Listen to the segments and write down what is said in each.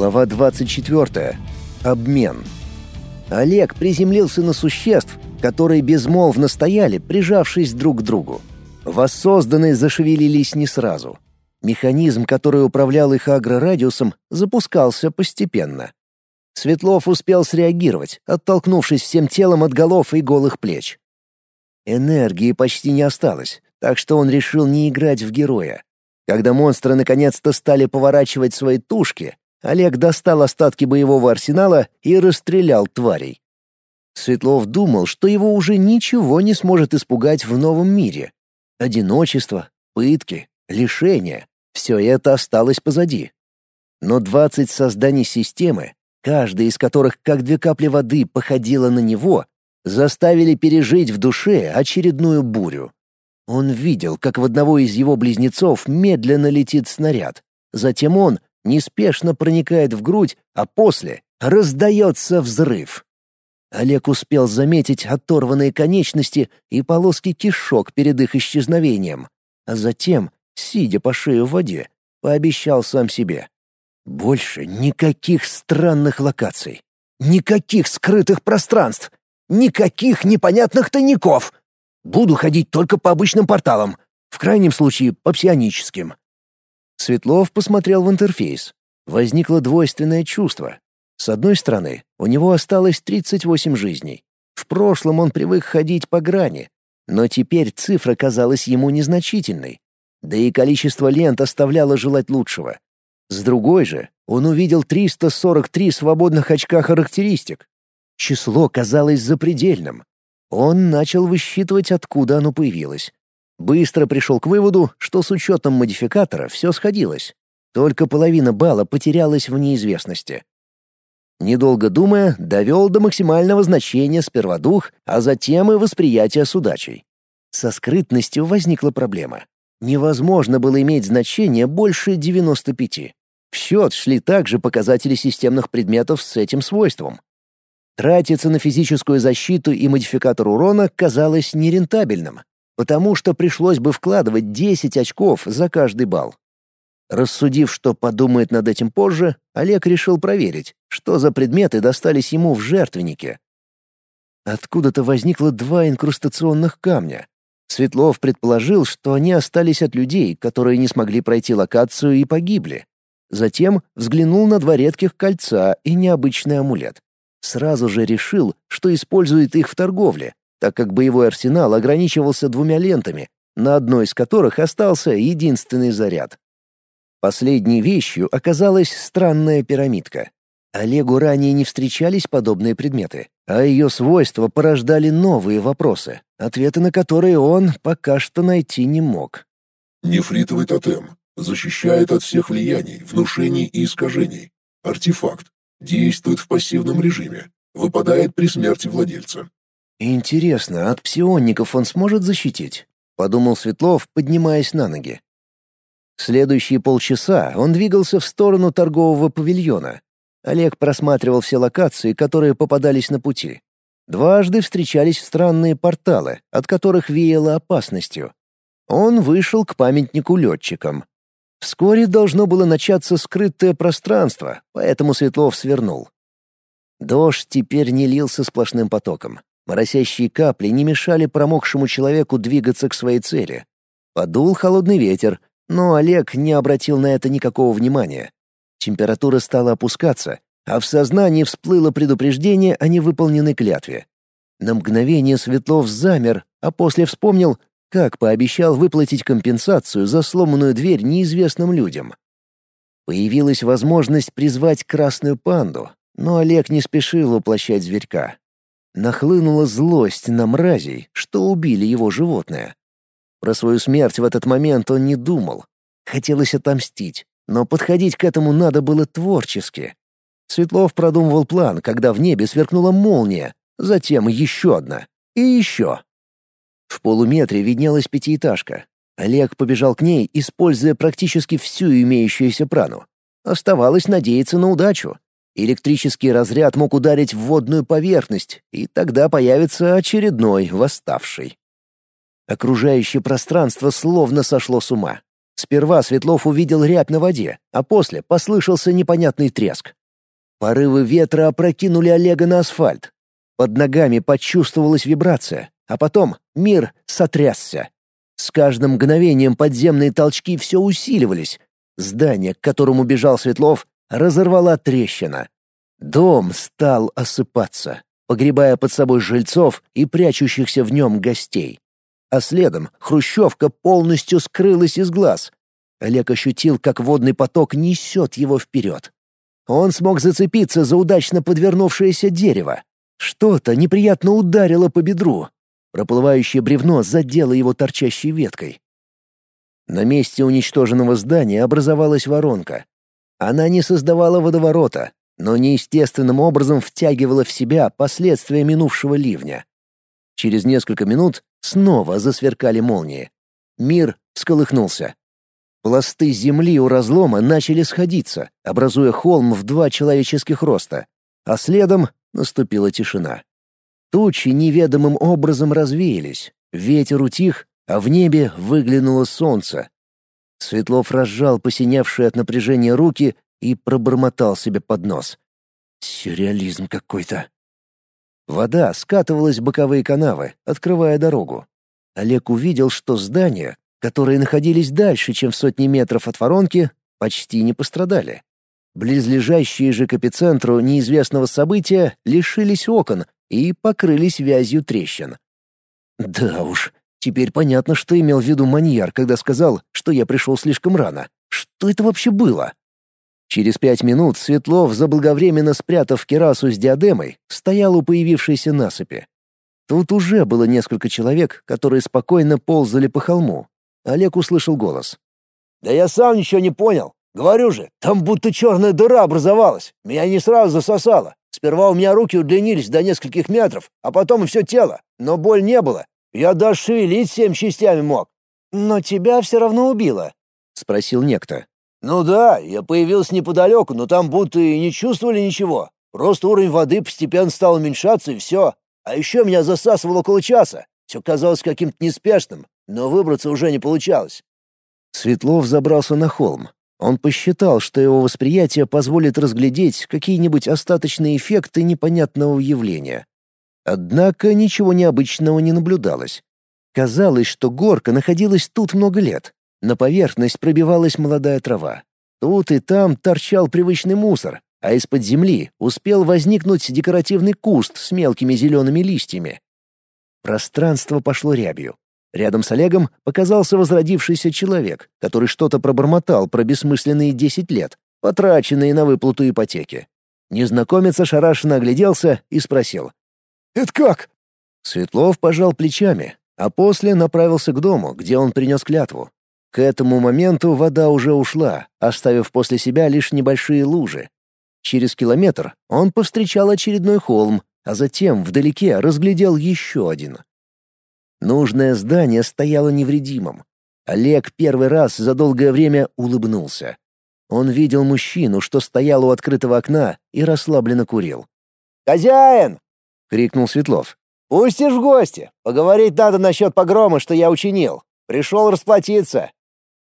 Глава 24. Обмен. Олег приземлился на существ, которые безмолвно стояли, прижавшись друг к другу. Воссозданные зашевелились не сразу. Механизм, который управлял их агрорадиусом, запускался постепенно. Светлов успел среагировать, оттолкнувшись всем телом от голов и голых плеч. Энергии почти не осталось, так что он решил не играть в героя. Когда монстры наконец-то стали поворачивать свои тушки, Олег достал остатки боевого арсенала и расстрелял тварей. Светлов думал, что его уже ничего не сможет испугать в новом мире. Одиночество, пытки, лишения — все это осталось позади. Но двадцать созданий системы, каждая из которых как две капли воды походила на него, заставили пережить в душе очередную бурю. Он видел, как в одного из его близнецов медленно летит снаряд. Затем он неспешно проникает в грудь, а после раздается взрыв. Олег успел заметить оторванные конечности и полоски кишок перед их исчезновением, а затем, сидя по шею в воде, пообещал сам себе. Больше никаких странных локаций, никаких скрытых пространств, никаких непонятных тайников. Буду ходить только по обычным порталам, в крайнем случае по псионическим. Светлов посмотрел в интерфейс. Возникло двойственное чувство. С одной стороны, у него осталось 38 жизней. В прошлом он привык ходить по грани, но теперь цифра казалась ему незначительной. Да и количество лент оставляло желать лучшего. С другой же, он увидел 343 свободных очка характеристик. Число казалось запредельным. Он начал высчитывать, откуда оно появилось. Быстро пришел к выводу, что с учетом модификатора все сходилось. Только половина балла потерялась в неизвестности. Недолго думая, довел до максимального значения сперва дух, а затем и восприятие с удачей. Со скрытностью возникла проблема. Невозможно было иметь значение больше 95. В счет шли также показатели системных предметов с этим свойством. Тратиться на физическую защиту и модификатор урона казалось нерентабельным, потому что пришлось бы вкладывать 10 очков за каждый балл. Рассудив, что подумает над этим позже, Олег решил проверить, что за предметы достались ему в жертвеннике. Откуда-то возникло два инкрустационных камня. Светлов предположил, что они остались от людей, которые не смогли пройти локацию и погибли. Затем взглянул на два редких кольца и необычный амулет. Сразу же решил, что использует их в торговле, так как боевой арсенал ограничивался двумя лентами, на одной из которых остался единственный заряд. Последней вещью оказалась странная пирамидка. Олегу ранее не встречались подобные предметы, а ее свойства порождали новые вопросы, ответы на которые он пока что найти не мог. Нефритовый тотем. Защищает от всех влияний, внушений и искажений. Артефакт. Действует в пассивном режиме. Выпадает при смерти владельца. «Интересно, от псионников он сможет защитить?» — подумал Светлов, поднимаясь на ноги. Следующие полчаса он двигался в сторону торгового павильона. Олег просматривал все локации, которые попадались на пути. Дважды встречались странные порталы, от которых веяло опасностью. Он вышел к памятнику летчикам. Вскоре должно было начаться скрытое пространство, поэтому Светлов свернул. Дождь теперь не лился сплошным потоком. Моросящие капли не мешали промокшему человеку двигаться к своей цели. Подул холодный ветер, но Олег не обратил на это никакого внимания. Температура стала опускаться, а в сознании всплыло предупреждение о невыполненной клятве. На мгновение Светлов замер, а после вспомнил, как пообещал выплатить компенсацию за сломанную дверь неизвестным людям. Появилась возможность призвать красную панду, но Олег не спешил воплощать зверька. Нахлынула злость на мразей, что убили его животное. Про свою смерть в этот момент он не думал. Хотелось отомстить, но подходить к этому надо было творчески. Светлов продумывал план, когда в небе сверкнула молния, затем еще одна и еще. В полуметре виднелась пятиэтажка. Олег побежал к ней, используя практически всю имеющуюся прану. Оставалось надеяться на удачу. Электрический разряд мог ударить в водную поверхность, и тогда появится очередной восставший. Окружающее пространство словно сошло с ума. Сперва Светлов увидел рябь на воде, а после послышался непонятный треск. Порывы ветра опрокинули Олега на асфальт. Под ногами почувствовалась вибрация, а потом мир сотрясся. С каждым мгновением подземные толчки все усиливались. Здание, к которому бежал Светлов, разорвала трещина. Дом стал осыпаться, погребая под собой жильцов и прячущихся в нем гостей а следом хрущевка полностью скрылась из глаз. Олег ощутил, как водный поток несет его вперед. Он смог зацепиться за удачно подвернувшееся дерево. Что-то неприятно ударило по бедру. Проплывающее бревно задело его торчащей веткой. На месте уничтоженного здания образовалась воронка. Она не создавала водоворота, но неестественным образом втягивала в себя последствия минувшего ливня. Через несколько минут снова засверкали молнии. Мир всколыхнулся. Пласты земли у разлома начали сходиться, образуя холм в два человеческих роста, а следом наступила тишина. Тучи неведомым образом развеялись, ветер утих, а в небе выглянуло солнце. Светлов разжал посиневшие от напряжения руки и пробормотал себе под нос. «Сюрреализм какой-то». Вода скатывалась в боковые канавы, открывая дорогу. Олег увидел, что здания, которые находились дальше, чем в сотни метров от воронки, почти не пострадали. Близлежащие же к эпицентру неизвестного события лишились окон и покрылись вязью трещин. Да уж, теперь понятно, что имел в виду маньяр, когда сказал, что я пришел слишком рано. Что это вообще было? Через пять минут Светлов, заблаговременно спрятав керасу с диадемой, стоял у появившейся насыпи. Тут уже было несколько человек, которые спокойно ползали по холму. Олег услышал голос. «Да я сам ничего не понял. Говорю же, там будто черная дыра образовалась. Меня не сразу засосало. Сперва у меня руки удлинились до нескольких метров, а потом и все тело. Но боль не было. Я даже шевелить всем частями мог». «Но тебя все равно убило?» — спросил некто. «Ну да, я появился неподалеку, но там будто и не чувствовали ничего. Просто уровень воды постепенно стал уменьшаться, и все. А еще меня засасывало около часа. Все казалось каким-то неспешным, но выбраться уже не получалось». Светлов забрался на холм. Он посчитал, что его восприятие позволит разглядеть какие-нибудь остаточные эффекты непонятного явления. Однако ничего необычного не наблюдалось. Казалось, что горка находилась тут много лет, на поверхность пробивалась молодая трава. Тут и там торчал привычный мусор, а из-под земли успел возникнуть декоративный куст с мелкими зелеными листьями. Пространство пошло рябью. Рядом с Олегом показался возродившийся человек, который что-то пробормотал про бессмысленные десять лет, потраченные на выплату ипотеки. Незнакомец ошарашенно огляделся и спросил. «Это как?» Светлов пожал плечами, а после направился к дому, где он принес клятву. К этому моменту вода уже ушла, оставив после себя лишь небольшие лужи. Через километр он повстречал очередной холм, а затем вдалеке разглядел еще один. Нужное здание стояло невредимым. Олег первый раз за долгое время улыбнулся. Он видел мужчину, что стоял у открытого окна и расслабленно курил. «Хозяин!» — крикнул Светлов. «Пустишь в гости? Поговорить надо насчет погрома, что я учинил. Пришел расплатиться».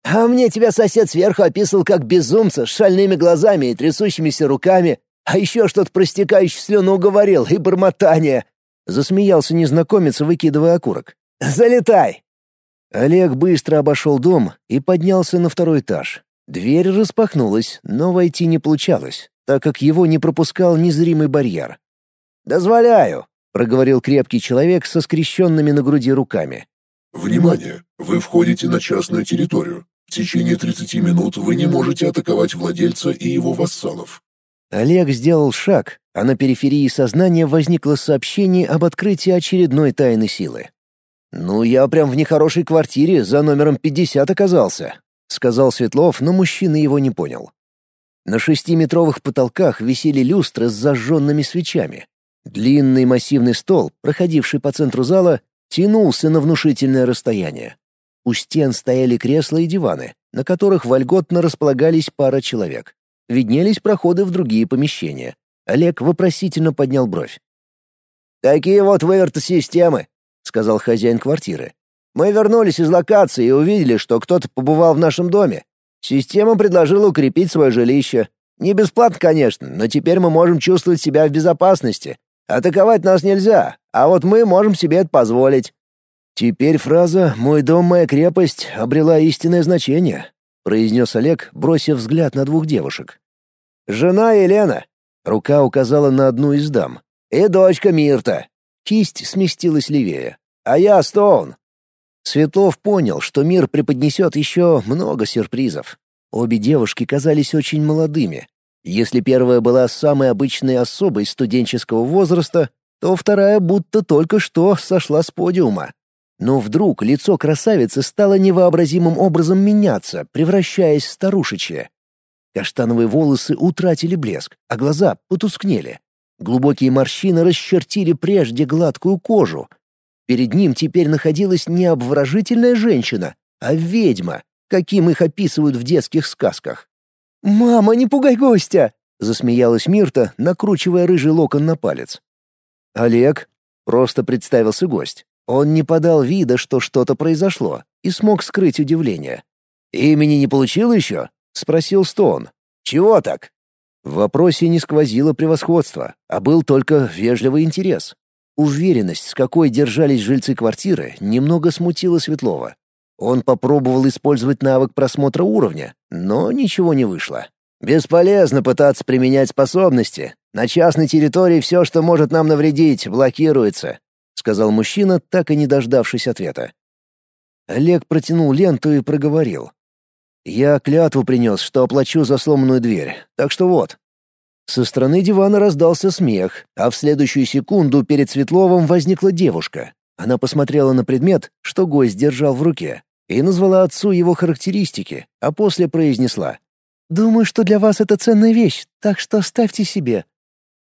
А мне тебя сосед сверху описывал как безумца с шальными глазами и трясущимися руками, а еще что-то простекающее слюну уговорил и бормотание. Засмеялся незнакомец, выкидывая окурок. «Залетай!» Олег быстро обошел дом и поднялся на второй этаж. Дверь распахнулась, но войти не получалось, так как его не пропускал незримый барьер. «Дозволяю», — проговорил крепкий человек со скрещенными на груди руками. «Внимание! Вы входите на частную территорию. В течение 30 минут вы не можете атаковать владельца и его вассалов. Олег сделал шаг, а на периферии сознания возникло сообщение об открытии очередной тайны силы. «Ну, я прям в нехорошей квартире за номером 50 оказался», — сказал Светлов, но мужчина его не понял. На шестиметровых потолках висели люстры с зажженными свечами. Длинный массивный стол, проходивший по центру зала, тянулся на внушительное расстояние. У стен стояли кресла и диваны, на которых вольготно располагались пара человек. Виднелись проходы в другие помещения. Олег вопросительно поднял бровь. «Такие вот выверты системы», — сказал хозяин квартиры. Мы вернулись из локации и увидели, что кто-то побывал в нашем доме. Система предложила укрепить свое жилище. Не бесплатно, конечно, но теперь мы можем чувствовать себя в безопасности. Атаковать нас нельзя, а вот мы можем себе это позволить. Теперь фраза «мой дом, моя крепость» обрела истинное значение, произнес Олег, бросив взгляд на двух девушек. Жена Елена. Рука указала на одну из дам. И дочка Мирта. Кисть сместилась левее. А я Стоун. Светлов понял, что мир преподнесет еще много сюрпризов. Обе девушки казались очень молодыми. Если первая была самой обычной особой студенческого возраста, то вторая будто только что сошла с подиума. Но вдруг лицо красавицы стало невообразимым образом меняться, превращаясь в старушечье. Каштановые волосы утратили блеск, а глаза потускнели. Глубокие морщины расчертили прежде гладкую кожу. Перед ним теперь находилась не обворожительная женщина, а ведьма, каким их описывают в детских сказках. «Мама, не пугай гостя!» — засмеялась Мирта, накручивая рыжий локон на палец. «Олег?» — просто представился гость. Он не подал вида, что что-то произошло, и смог скрыть удивление. «Имени не получил еще?» — спросил Стоун. «Чего так?» В вопросе не сквозило превосходство, а был только вежливый интерес. Уверенность, с какой держались жильцы квартиры, немного смутила Светлова. Он попробовал использовать навык просмотра уровня, но ничего не вышло. «Бесполезно пытаться применять способности. На частной территории все, что может нам навредить, блокируется», — сказал мужчина, так и не дождавшись ответа. Олег протянул ленту и проговорил. Я клятву принес, что оплачу за сломанную дверь, так что вот». Со стороны дивана раздался смех, а в следующую секунду перед Светловым возникла девушка. Она посмотрела на предмет, что гость держал в руке, и назвала отцу его характеристики, а после произнесла. «Думаю, что для вас это ценная вещь, так что оставьте себе.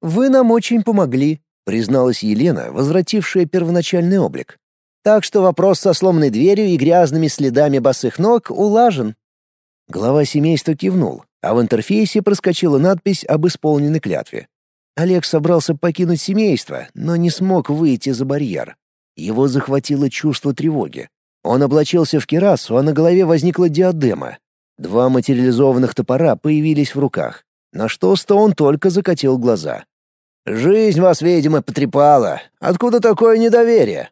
Вы нам очень помогли», — призналась Елена, возвратившая первоначальный облик. «Так что вопрос со сломанной дверью и грязными следами босых ног улажен». Глава семейства кивнул, а в интерфейсе проскочила надпись об исполненной клятве. Олег собрался покинуть семейство, но не смог выйти за барьер. Его захватило чувство тревоги. Он облачился в кирасу, а на голове возникла диадема. Два материализованных топора появились в руках, на что Стоун только закатил глаза. «Жизнь вас, видимо, потрепала. Откуда такое недоверие?»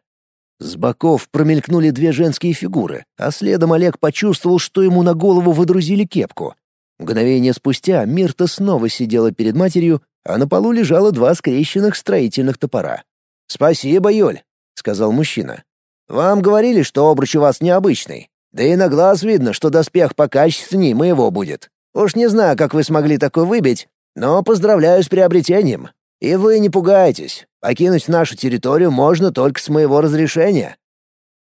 С боков промелькнули две женские фигуры, а следом Олег почувствовал, что ему на голову выдрузили кепку. Мгновение спустя Мирта снова сидела перед матерью, а на полу лежало два скрещенных строительных топора. «Спасибо, Юль», — сказал мужчина. «Вам говорили, что обруч у вас необычный. Да и на глаз видно, что доспех покачественней моего будет. Уж не знаю, как вы смогли такой выбить, но поздравляю с приобретением. И вы не пугайтесь, покинуть нашу территорию можно только с моего разрешения».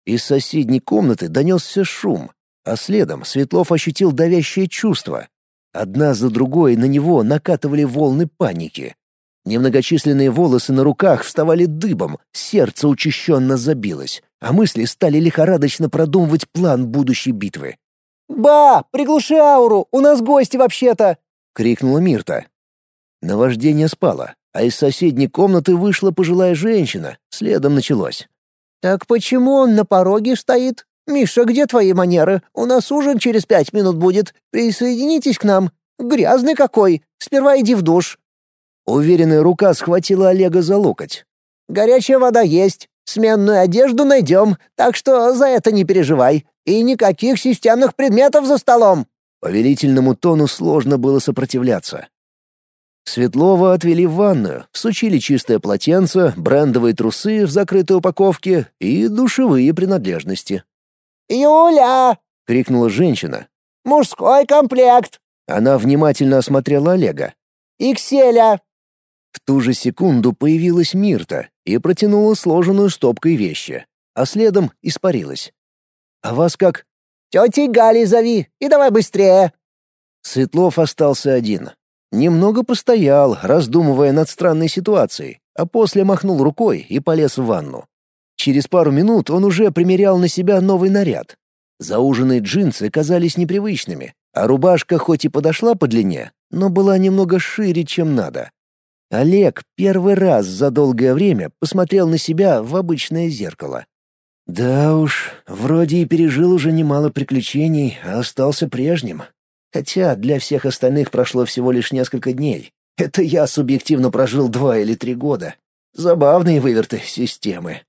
Из соседней комнаты донесся шум, а следом Светлов ощутил давящее чувство. Одна за другой на него накатывали волны паники. Немногочисленные волосы на руках вставали дыбом, сердце учащенно забилось, а мысли стали лихорадочно продумывать план будущей битвы. «Ба, приглуши ауру, у нас гости вообще-то!» — крикнула Мирта. Наваждение спало, а из соседней комнаты вышла пожилая женщина, следом началось. «Так почему он на пороге стоит? Миша, где твои манеры? У нас ужин через пять минут будет. Присоединитесь к нам. Грязный какой. Сперва иди в душ». Уверенная рука схватила Олега за локоть. «Горячая вода есть. Сменную одежду найдем, так что за это не переживай. И никаких системных предметов за столом». Повелительному тону сложно было сопротивляться. Светлова отвели в ванную, всучили чистое полотенце, брендовые трусы в закрытой упаковке и душевые принадлежности. «Юля!» — крикнула женщина. «Мужской комплект!» Она внимательно осмотрела Олега. «Икселя!» В ту же секунду появилась Мирта и протянула сложенную стопкой вещи, а следом испарилась. «А вас как?» «Тетей Гали зови, и давай быстрее!» Светлов остался один. Немного постоял, раздумывая над странной ситуацией, а после махнул рукой и полез в ванну. Через пару минут он уже примерял на себя новый наряд. Зауженные джинсы казались непривычными, а рубашка хоть и подошла по длине, но была немного шире, чем надо. Олег первый раз за долгое время посмотрел на себя в обычное зеркало. Да уж, вроде и пережил уже немало приключений, а остался прежним. Хотя для всех остальных прошло всего лишь несколько дней. Это я субъективно прожил два или три года. Забавные выверты системы.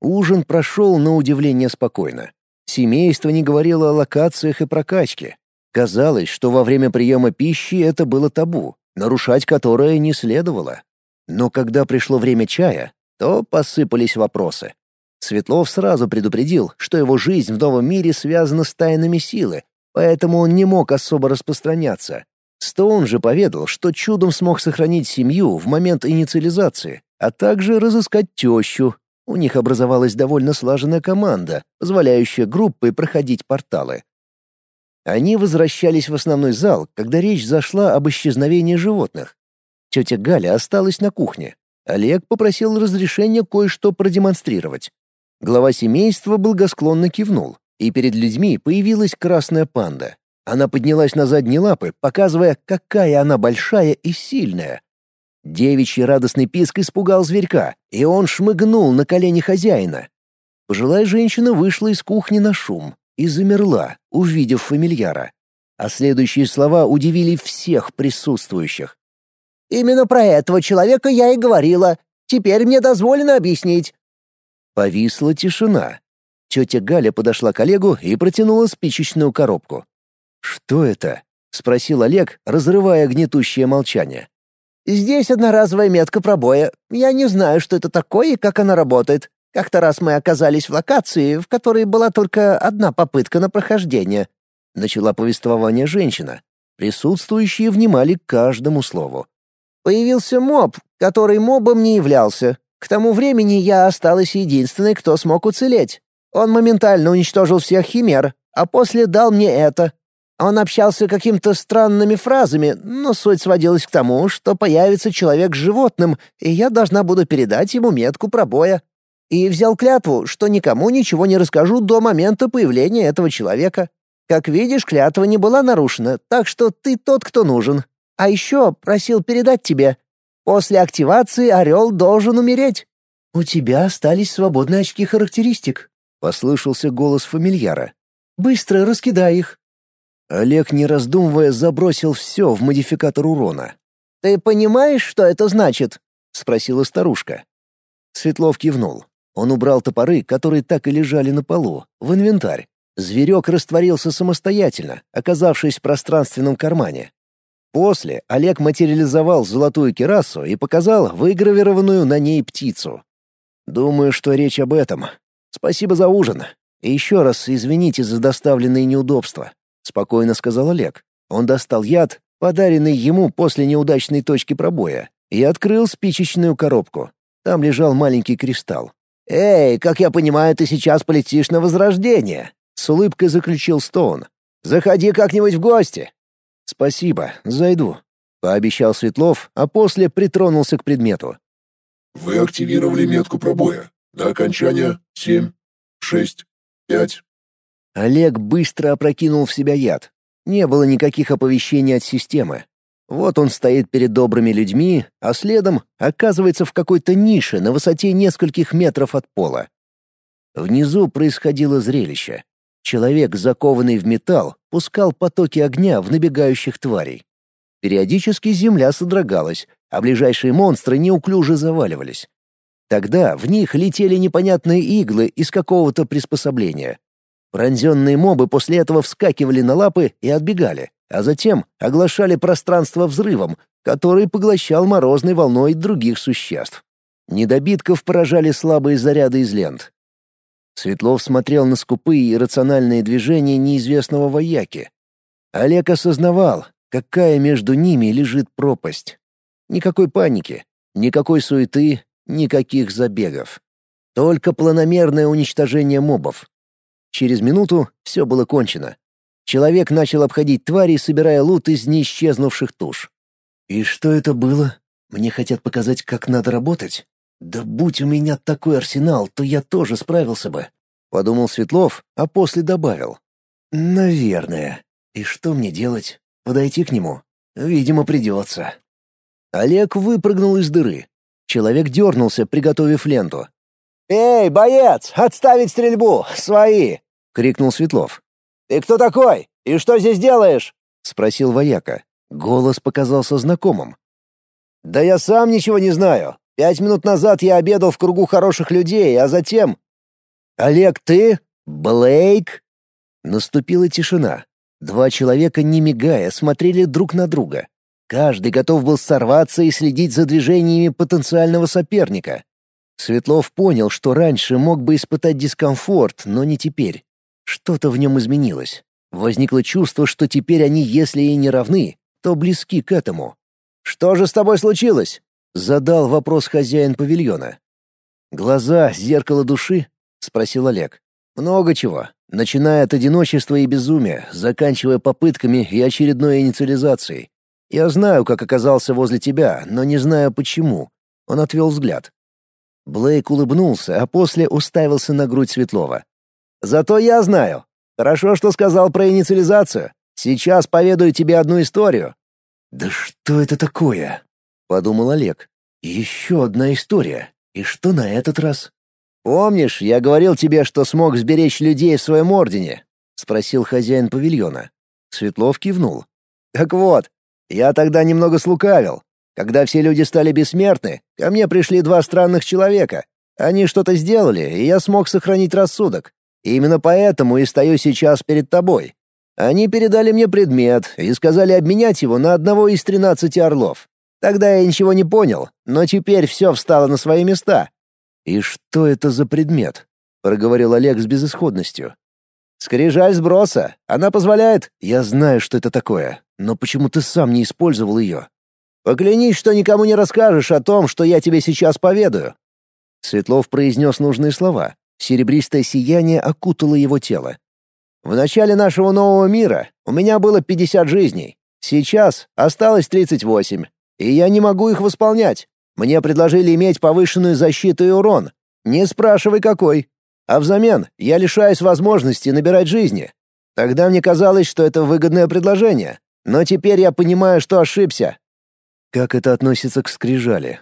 Ужин прошел на удивление спокойно. Семейство не говорило о локациях и прокачке. Казалось, что во время приема пищи это было табу, нарушать которое не следовало. Но когда пришло время чая, то посыпались вопросы. Светлов сразу предупредил, что его жизнь в новом мире связана с тайнами силы, поэтому он не мог особо распространяться. Стоун же поведал, что чудом смог сохранить семью в момент инициализации, а также разыскать тещу. У них образовалась довольно слаженная команда, позволяющая группой проходить порталы. Они возвращались в основной зал, когда речь зашла об исчезновении животных. Тетя Галя осталась на кухне. Олег попросил разрешения кое-что продемонстрировать. Глава семейства благосклонно кивнул, и перед людьми появилась красная панда. Она поднялась на задние лапы, показывая, какая она большая и сильная. Девичий радостный писк испугал зверька, и он шмыгнул на колени хозяина. Пожилая женщина вышла из кухни на шум и замерла, увидев фамильяра. А следующие слова удивили всех присутствующих. «Именно про этого человека я и говорила. Теперь мне дозволено объяснить. Повисла тишина. Тетя Галя подошла к Олегу и протянула спичечную коробку. «Что это?» — спросил Олег, разрывая гнетущее молчание. «Здесь одноразовая метка пробоя. Я не знаю, что это такое и как она работает. Как-то раз мы оказались в локации, в которой была только одна попытка на прохождение». Начала повествование женщина. Присутствующие внимали каждому слову. «Появился моб, который мобом не являлся. К тому времени я осталась единственной, кто смог уцелеть. Он моментально уничтожил всех химер, а после дал мне это. Он общался какими-то странными фразами, но суть сводилась к тому, что появится человек с животным, и я должна буду передать ему метку пробоя. И взял клятву, что никому ничего не расскажу до момента появления этого человека. Как видишь, клятва не была нарушена, так что ты тот, кто нужен. А еще просил передать тебе, После активации орел должен умереть. «У тебя остались свободные очки характеристик», — послышался голос фамильяра. «Быстро раскидай их». Олег, не раздумывая, забросил все в модификатор урона. «Ты понимаешь, что это значит?» — спросила старушка. Светлов кивнул. Он убрал топоры, которые так и лежали на полу, в инвентарь. Зверек растворился самостоятельно, оказавшись в пространственном кармане. После Олег материализовал золотую кирасу и показал выгравированную на ней птицу. «Думаю, что речь об этом. Спасибо за ужин. И еще раз извините за доставленные неудобства», — спокойно сказал Олег. Он достал яд, подаренный ему после неудачной точки пробоя, и открыл спичечную коробку. Там лежал маленький кристалл. «Эй, как я понимаю, ты сейчас полетишь на Возрождение!» — с улыбкой заключил Стоун. «Заходи как-нибудь в гости!» «Спасибо, зайду», — пообещал Светлов, а после притронулся к предмету. «Вы активировали метку пробоя. До окончания семь, шесть, пять». Олег быстро опрокинул в себя яд. Не было никаких оповещений от системы. Вот он стоит перед добрыми людьми, а следом оказывается в какой-то нише на высоте нескольких метров от пола. Внизу происходило зрелище. Человек, закованный в металл, пускал потоки огня в набегающих тварей. Периодически земля содрогалась, а ближайшие монстры неуклюже заваливались. Тогда в них летели непонятные иглы из какого-то приспособления. Пронзенные мобы после этого вскакивали на лапы и отбегали, а затем оглашали пространство взрывом, который поглощал морозной волной других существ. Недобитков поражали слабые заряды из лент, Светлов смотрел на скупые и рациональные движения неизвестного вояки. Олег осознавал, какая между ними лежит пропасть. Никакой паники, никакой суеты, никаких забегов. Только планомерное уничтожение мобов. Через минуту все было кончено. Человек начал обходить твари, собирая лут из неисчезнувших туш. «И что это было? Мне хотят показать, как надо работать?» «Да будь у меня такой арсенал, то я тоже справился бы», — подумал Светлов, а после добавил. «Наверное. И что мне делать? Подойти к нему? Видимо, придется». Олег выпрыгнул из дыры. Человек дернулся, приготовив ленту. «Эй, боец, отставить стрельбу! Свои!» — крикнул Светлов. «Ты кто такой? И что здесь делаешь?» — спросил вояка. Голос показался знакомым. «Да я сам ничего не знаю. Пять минут назад я обедал в кругу хороших людей, а затем...» «Олег, ты? Блейк?» Наступила тишина. Два человека, не мигая, смотрели друг на друга. Каждый готов был сорваться и следить за движениями потенциального соперника. Светлов понял, что раньше мог бы испытать дискомфорт, но не теперь. Что-то в нем изменилось. Возникло чувство, что теперь они, если и не равны, то близки к этому. «Что же с тобой случилось?» — задал вопрос хозяин павильона. «Глаза — зеркало души?» — спросил Олег. «Много чего, начиная от одиночества и безумия, заканчивая попытками и очередной инициализацией. Я знаю, как оказался возле тебя, но не знаю почему». Он отвел взгляд. Блейк улыбнулся, а после уставился на грудь Светлова. «Зато я знаю. Хорошо, что сказал про инициализацию. Сейчас поведаю тебе одну историю». «Да что это такое?» — подумал Олег. «Еще одна история. И что на этот раз?» «Помнишь, я говорил тебе, что смог сберечь людей в своем ордене?» — спросил хозяин павильона. Светлов кивнул. «Так вот, я тогда немного слукавил. Когда все люди стали бессмертны, ко мне пришли два странных человека. Они что-то сделали, и я смог сохранить рассудок. Именно поэтому и стою сейчас перед тобой. Они передали мне предмет и сказали обменять его на одного из тринадцати орлов. Тогда я ничего не понял, но теперь все встало на свои места. «И что это за предмет?» — проговорил Олег с безысходностью. «Скрижаль сброса. Она позволяет...» «Я знаю, что это такое, но почему ты сам не использовал ее?» Поклянись, что никому не расскажешь о том, что я тебе сейчас поведаю». Светлов произнес нужные слова. Серебристое сияние окутало его тело. «В начале нашего нового мира у меня было 50 жизней. Сейчас осталось 38, и я не могу их восполнять. Мне предложили иметь повышенную защиту и урон. Не спрашивай, какой. А взамен я лишаюсь возможности набирать жизни. Тогда мне казалось, что это выгодное предложение. Но теперь я понимаю, что ошибся. Как это относится к скрижали?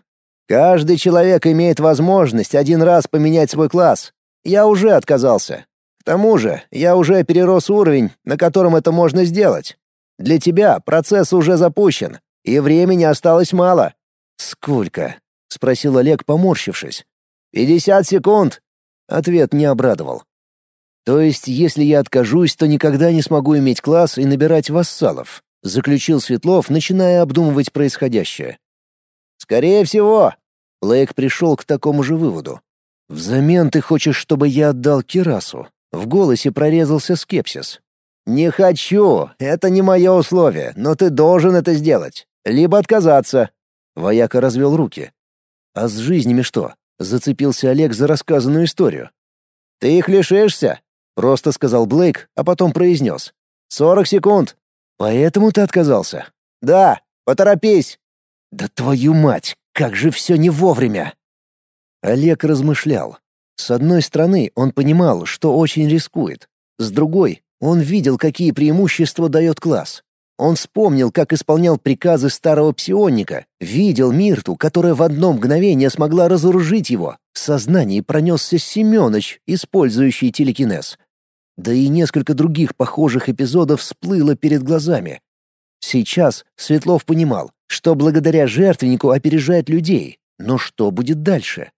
Каждый человек имеет возможность один раз поменять свой класс. Я уже отказался. К тому же, я уже перерос уровень, на котором это можно сделать. Для тебя процесс уже запущен, и времени осталось мало. Сколько? спросил Олег, поморщившись. «Пятьдесят секунд!» Ответ не обрадовал. То есть, если я откажусь, то никогда не смогу иметь класс и набирать вассалов заключил Светлов, начиная обдумывать происходящее. Скорее всего, Блейк пришел к такому же выводу. Взамен ты хочешь, чтобы я отдал Кирасу? В голосе прорезался скепсис. Не хочу, это не мое условие, но ты должен это сделать, либо отказаться. Вояка развел руки. А с жизнями что? Зацепился Олег за рассказанную историю. Ты их лишишься, просто сказал Блейк, а потом произнес. «Сорок секунд. «Поэтому ты отказался?» «Да, поторопись!» «Да твою мать, как же все не вовремя!» Олег размышлял. С одной стороны, он понимал, что очень рискует. С другой, он видел, какие преимущества дает класс. Он вспомнил, как исполнял приказы старого псионника, видел Мирту, которая в одно мгновение смогла разоружить его. В сознании пронесся Семёныч, использующий телекинез. Да и несколько других похожих эпизодов всплыло перед глазами. Сейчас Светлов понимал, что благодаря жертвеннику опережает людей, но что будет дальше?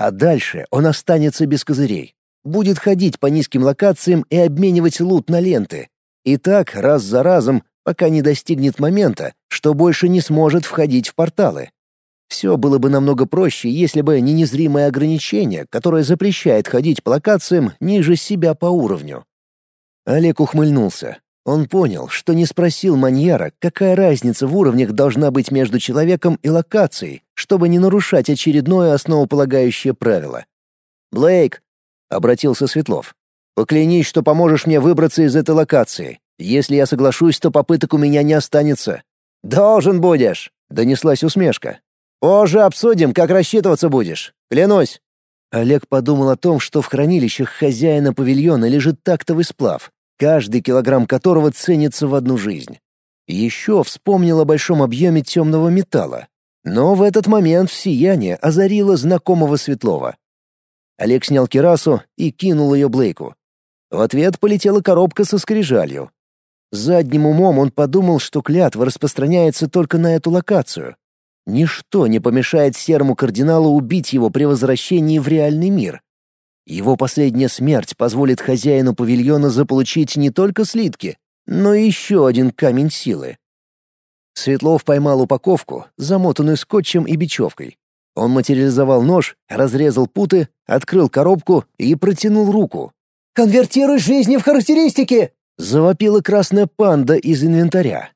А дальше он останется без козырей. Будет ходить по низким локациям и обменивать лут на ленты. И так раз за разом, пока не достигнет момента, что больше не сможет входить в порталы. Все было бы намного проще, если бы не незримое ограничение, которое запрещает ходить по локациям ниже себя по уровню. Олег ухмыльнулся. Он понял, что не спросил маньяра, какая разница в уровнях должна быть между человеком и локацией, чтобы не нарушать очередное основополагающее правило. «Блейк», — обратился Светлов, — «поклянись, что поможешь мне выбраться из этой локации. Если я соглашусь, то попыток у меня не останется». «Должен будешь», — донеслась усмешка. Позже обсудим, как рассчитываться будешь. Клянусь. Олег подумал о том, что в хранилищах хозяина павильона лежит тактовый сплав, каждый килограмм которого ценится в одну жизнь. Еще вспомнил о большом объеме темного металла. Но в этот момент сияние озарило знакомого Светлова. Олег снял кирасу и кинул ее Блейку. В ответ полетела коробка со скрижалью. Задним умом он подумал, что клятва распространяется только на эту локацию. Ничто не помешает серому кардиналу убить его при возвращении в реальный мир. Его последняя смерть позволит хозяину павильона заполучить не только слитки, но и еще один камень силы. Светлов поймал упаковку, замотанную скотчем и бечевкой. Он материализовал нож, разрезал путы, открыл коробку и протянул руку. «Конвертируй жизни в характеристики!» — завопила красная панда из инвентаря.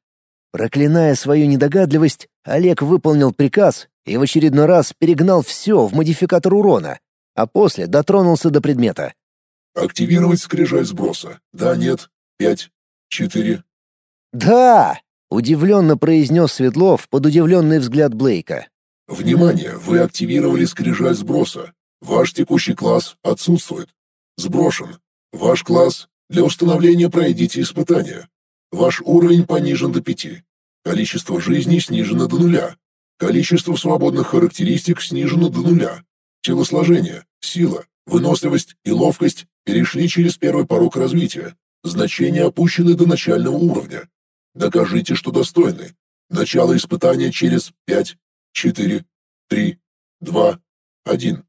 Проклиная свою недогадливость, Олег выполнил приказ и в очередной раз перегнал все в модификатор урона, а после дотронулся до предмета. «Активировать скрижаль сброса. Да, нет. Пять. Четыре». «Да!» — удивленно произнес Светлов под удивленный взгляд Блейка. «Внимание! Вы активировали скрижаль сброса. Ваш текущий класс отсутствует. Сброшен. Ваш класс для установления пройдите испытание. Ваш уровень понижен до пяти. Количество жизней снижено до нуля. Количество свободных характеристик снижено до нуля. Телосложение, сила, выносливость и ловкость перешли через первый порог развития. Значения опущены до начального уровня. Докажите, что достойны. Начало испытания через пять, четыре, три, два, один.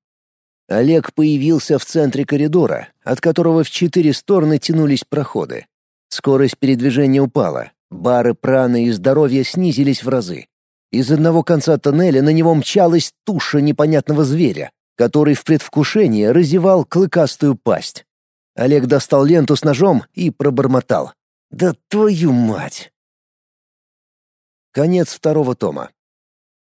Олег появился в центре коридора, от которого в четыре стороны тянулись проходы. Скорость передвижения упала, бары праны и здоровья снизились в разы. Из одного конца тоннеля на него мчалась туша непонятного зверя, который в предвкушении разевал клыкастую пасть. Олег достал ленту с ножом и пробормотал. «Да твою мать!» Конец второго тома.